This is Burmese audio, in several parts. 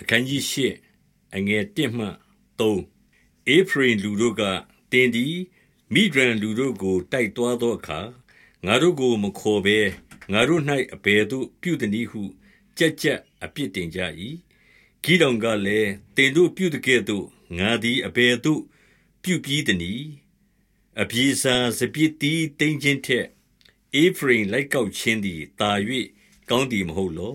အခန်းကြီး၈အငယ်1မှ3အေဖရင်လူတို့ကတင်ဒီမိဒရန်လူတို့ကိုတိုက်သွားသောအခါငါတို့ကိုမခေါ်ဘဲငါတို့၌အဘယ်သို့ပြုသည်ဟုကြက်ကြက်အပြစ်တင်ကြ၏ဂိတောင်ကလည်းတင်တို့ပြုတဲ့ကဲ့သို့ငါသည်အဘယ်သို့ပြုပြီးသည်အပြေစာစပြစ်တီးတင်းချင်းထက်အေဖရင်လိုက်ကောက်ခြင်းသည်တာ၍ကောင်းသည်မဟုတ်လော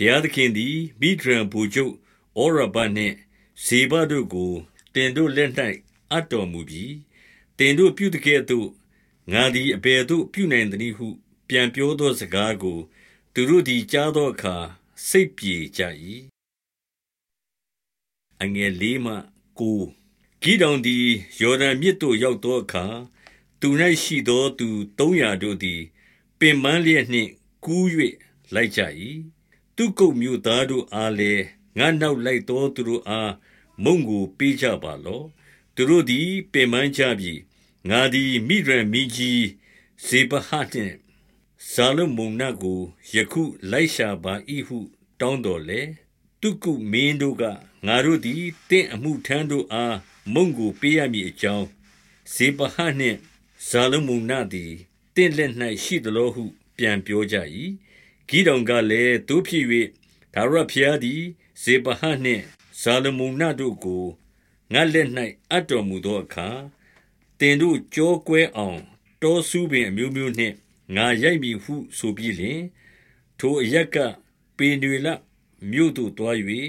ဘုရားသခင်သည်မိဒရန်ဘူချုပ်ဩရဘနှင့်ဇေဘတို့ကိုတင်တို့လက်၌အပ်တော်မူပြီးတင်တို့ပြုတဲ့ကဲ့သို့ငါသည်အဘယ်သို့ပြုနိုင်သနည်းဟု ပြန်ပြောသောစကားကို သူတို့သည်ကြားသောအခါစိတ်ပြေကြ၏အငယ်လေးမှကိုဂိဒေါန်သည်ယော်ဒန်မြစ်သို့ရောက်သောအခါသူ၌ရှိသောသူ300တို့သည် ပင်ပန်းလျက်နှင့်ကူး၍လိုက်ကြ၏ သူကုတ်မြို့သားတို့အားလည်းငါနောက်လိုက်သောသူတို့အားမုံကိုပေးကြပါလော့သူတို့သည်ပင်ပန်းကြပြီငါသည်မိရန်မိကြီးဇေဘဟတ်နှင့်ဇာလမုန်နကိုယခုလိုက်ရှာပါ၏ဟုတောင်းတော်လေတုကုမင်းတို့ကငါတို့သည်တင့်အမှုထမ်းတို့အားမုံကိုပေးရမည်အကြောင်းဇေဘဟနှင့်ဇာလမုန်နသည်တင့်လက်၌ရှိသလိုဟု ပြန်ပြောကြ၏ ဂိဒေါန်ကလည်းတို့ဖြစ်၍ဒါရဖျားသည်ဇေဘဟနှင့်ဇာလမုန်နတို့ကိုငါလက်၌အပ်တော်မူသောအခါတင်တို့ကြောကွဲအောင်တောဆူပင်အမျိုးမျိုးနှင့်ငါရိုက်မည်ဟုဆိုပြီးလျှင်ထိုအရက်ကပေနွေလမြို့သို့တွား၍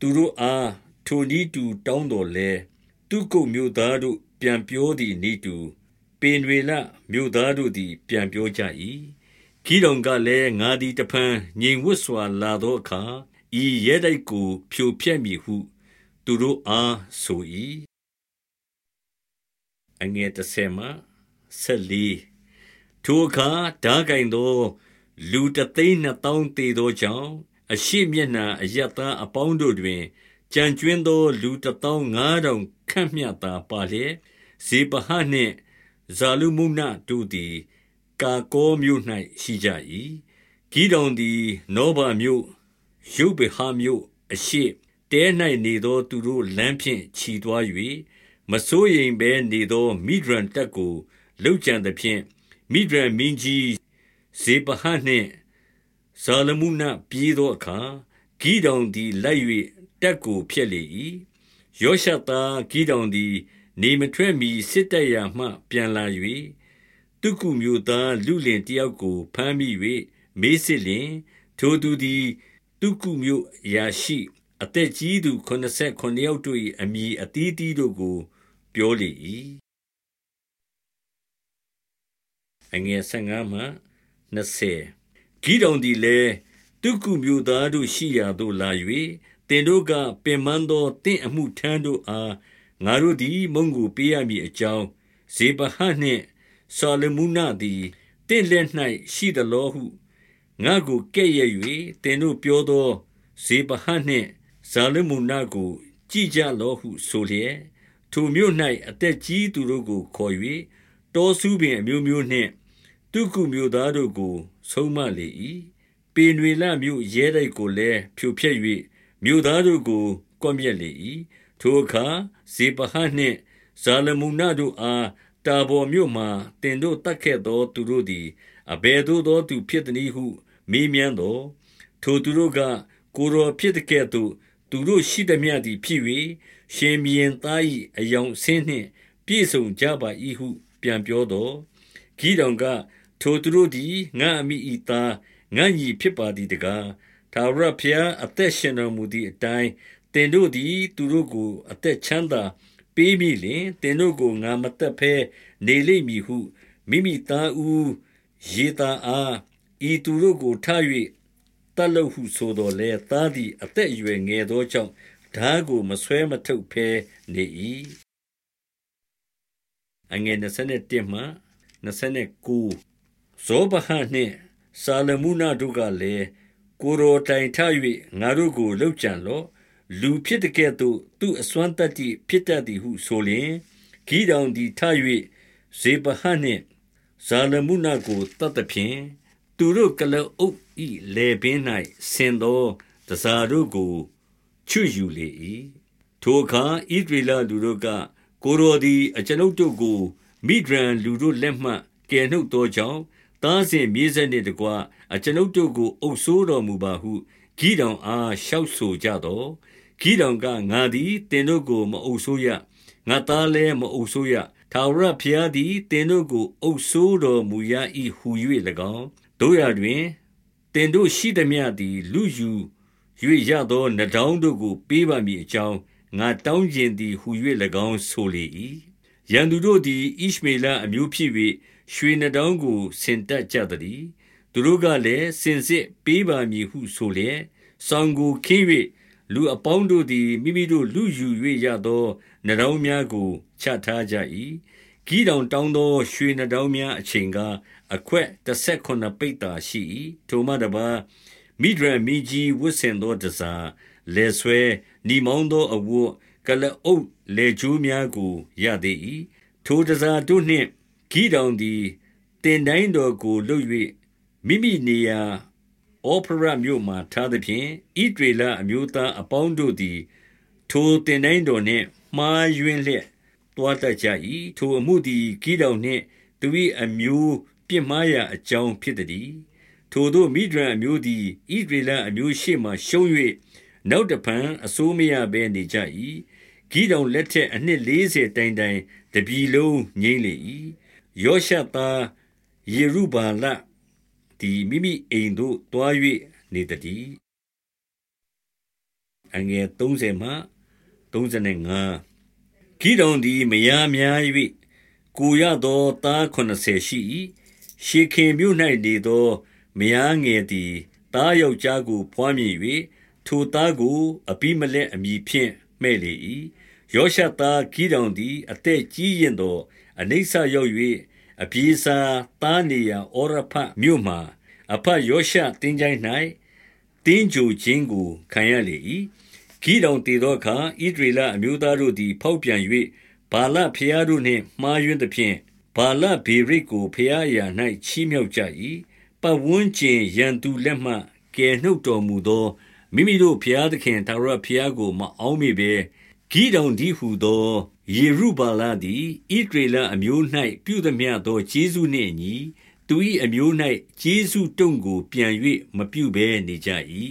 သူတို့အားထိုနည်းတူတောင်းတော်လဲသူကုတ်မြို့သားတို့ပြန်ပြောသည်နည်းတူပေနွေလမြို့သားတို့သည် ပြန်ပြောကြ၏ ခီးတော်ကလည်းငါသည်တဖန်ငြိမ်ဝတ်စွာလာသောအခါဤရဲတိုက်ကိုဖြိုဖျက်မည်ဟု သူတို့အားဆို၏အငယ်30မှ14ထိုအခါဓာကင်သော လူတသိန်းနှစ်သောင်းတေသောကြောင့်အရှိမျက်နှာအယက်သားအပေါင်းတို့တွင်ကြံကျွင်းသော လူတသောင်းငါးထောင်ခန့်မျှသာပါလျက်ဇေဘဟနှင့်ဇာလုမုနတို့သည် ကာကောမြို့၌ရှိကြ၏ဂီဒေါန်သည်နောဘာမြို့ယုတ်ဗဟာမြို့အရှိတဲ၌နေသောသူတို့လမ်းဖြင့်ခြီသွား၍မစိုးရိမ်ဘဲနေသောမိဒရန်တပ်ကိုလှုပ်ကြံသဖြင့်မိဒရန်မင်းကြီးဇေဘဟနှင့်ဇာလမုနပြေးသောအခါဂိဒေါန်သည်လိုက်၍တက်ကိုဖျက်လေ၏ယောရှသားဂိဒေါန်သည် နေမထွက်မီစစ်တပ်ရာမှ ပြန်လာ၍ တုကုမျိုးသားလူလင်တယောက်ကိုဖမ်းမိ၍မေးစစ်လျင်ထိုသူသည်တုကုမျိုးရာရှိအသက်ကြီးသူ89ယောက်တို့၏အမည်အသီးသီးတို့ကို ပြောလေ၏အငယ်15မှ20ဂိဒေါန်သည်လည်းတုကုမျိုးသားတို့ရှိရာသို့လာ၍တင်တို့ကပင်မသောတင့်အမှုထမ်းတို့အားငါတို့သည်မုံကိုပေးရမည်အကြောင်းဇေဘဟနှင့် ဆာလမုနသည်တင့်လက်၌ရှိသလောဟုငါကိုကဲ့ရဲ့၍တင်တို့ပြောသောဇေဘဟနှင့်ဇာလမုနကို ကြည်ကြလောဟုဆိုလျက်ထိုမြို့၌အသက်ကြီးသူတို့ကိုခေါ်၍တောဆူးပင်အမျိုးမျိုးနှင့်တုကုမြို့သားတို့ကိုဆုံးမလေ၏ပေနွေလမြို့ရဲတိုက်ကိုလည်းဖြိုဖျက်၍မြို့သားတို့ကိုကွပ်မျက်လေ၏ထိုအခါဇေပဟနှင့်ဇာလမုန်တို့အား တာဘော်မြို့မှတင်တို့တတ်ခဲ့သောသူတို့သည်အဘယ်သို့သောသူဖြစ်သည်ဟု မေးမြန်းသောထိုသူတို့ကကိုရောဖြစ်တဲ့ကဲ့သို့သူတို့ရှိသည်မြသည်ဖြစ်၍ရှင်ဘီရင်သား၏အယောင်ဆင်းနှင့်ပြည့်စုံကြပါ၏ဟု ပြန်ပြောသောဂိတောင်ကထိုသူတို့သည်ငါအမိဤသားငါညီဖြစ်ပါသည်တကားသာရဖျားအသက်ရှင်တော်မူသည့်အတိုင်းတင်တို့သည် သူတို့ကို အသက်ချမ်းသာ ပေးမိလျင်တင်တို့ကိုငါမတက်ဖဲနေလိမ့်မည်ဟုမိမိသားဦးရေတာအားဤသူတို့ကိုထား၍တတ်လို့ဟုဆိုတော်လဲသားသည်အသက်အရွယ်ငယ်သောကြောင့်ဓာကိုမဆွဲမထုတ်ဖဲနေ၏အငယ်21မှ29ဇောဘဟနှင့်ဆာလမုနတို့ကလည်းကိုရောတိုင်ထ၍ငါတို့ကိုလှုပ်ကြံလော့ လူဖြစ်တဲ့ကဲ့သို့သူအစွမ်းတတ္တိဖြစ်တတ်သည်ဟုဆိုလျင်ဂိဒေါန်သည်ထ၍ဇေဘဟနှင့်ဇာလမုနကိုတတ်သဖြင့်သူတို့ကလအုပ်ဤလေပင်၌ဆင်သောတစားတို့ကိုချွတ်ယူလေ၏ထိုအခါဣသရေလလူတို့ကကိုရောသည်အကျွန်ုပ်တို့ကိုမိဒရန်လူတို့လက်မှကယ်နှုတ်သောကြောင့်သားစဉ်မြေးဆက်နှင့်တကွအကျွန်ုပ်တို့ကိုအုပ်ဆိုးတော်မူပါဟုဂိတောင်အားလျှောက်ဆိုကြတော့ ဂိတောင်ကငါသည်တင်တို့ကိုမအုပ်ဆိုးရငါသားလည်းမအုပ်ဆိုးရထာဝရဘုရားသည်တင်တို့ကိုအုပ်ဆိုးတော်မူရ၏ဟု၍၎င်းတို့ရတွင်တင်တို့ရှိသည်မြသည်လူယူ၍ရသောနဒောင်းတို့ကိုပေးပါမည်အကြောင်းငါတောင်းကျင်သည်ဟု၍၎င်းဆိုလေ၏ရန်သူတို့သည်ဣရှမေလအမျိုးဖြစ်၍ရွှေနဒောင်းကိုဆင်တက်ကြသည်သူတို့ကလည်းစင်စစ်ပေးပါမည်ဟုဆိုလျက်စောင်းကိုခင်း၍ လူအပေါင်းတို့သည်မိမိတို့လူယူ၍ရသောနဒောင်းများကိုချထားကြ၏ဂီတောင်တောင်းသောရွှေနဒောင်းများအချိန်ကအခွက်18ပိတ်တာရှိ၏ထိုမှတပါမိဒရမီကြီးဝတ်ဆင်သောတစားလေဆွဲနီမောင်းသောအဝတ်ကလအုပ်လေကျိုးများကိုရသေး၏ထိုတစားတို့နှင့်ဂီတောင်သည်တင်တိုင်းတော်ကိုလှုပ်၍မိမိနေရာ ဩဖရမြို့မှထားသဖြင့်ဣဒရေလအမျိုးသားအပေါင်းတို့သည် ထိုတင်တိုင်းတော်နှင့်မှားယွင်းလျက်တွားတတ်ကြ၏ထိုအမှုသည်ဂီတောင်နှင့်သူ၏အမျိုးပြစ်မှားရာအကြောင်းဖြစ်သည်ထိုတို့မိဒရန်အမျိုးသည်ဣဒရေလအမျိုးရှေ့မှရှုံး၍နောက်တဖန်အစိုးမရဘဲနေကြ၏ဂီတောင်လက်ထက်အနှစ်40တိုင်တိုင်တပြီလုံးငိမ့်လေ၏ယောရှသားယေရုဘာလ သည်မိမိအိမ်သို့တွား၍နေသည်အငယ်30မှ35ဂိဒေါန်သည်မယားများ၍ကိုရသောသား80ရှိ၏ရှေခင်မြို့၌နေသောမယားငယ်သည်သားယောက်ျားကိုဖွားမြင်၍ထိုသားကိုအဘိမလက်အမည်ဖြင့်မှဲ့လေ၏ယောရှသားဂိဒေါန်သည်အသက်ကြီးရင်သောအနိစ္စရောက်၍ အပြေစာသားနေရာဩရဖမြို့မှအဖယောရှတင်းကြိုင်း၌တင်းကြိုခြင်းကိုခံရလေ၏ဂိဒေါန်တည်သောအခါဣဒရေလအမျိုးသားတို့သည် ဖောက်ပြန်၍ဘာလဖျားတို့နှင့်မှားယွင်းသဖြင့်ဘာလဘေရိတ်ကိုဖျားရာ၌ချီးမြှောက်ကြ၏ပတ်ဝန်းကျင်ရန်သူလက်မှကယ်နှုတ်တော်မူသောမိမိတို့ဖျားသခင်သာရဖျားကိုမအောင်မိပဲဂိတောင်ဒီဟုသော ယေရုဘာလသည်ဣဒရေလအမျိုး၌ပြုသမျှသောကျေးဇူးနှင့်အညီ သူ၏အမျိုး၌ကျေးဇူးတုံကိုပြန်၍မပြုဘဲနေကြ၏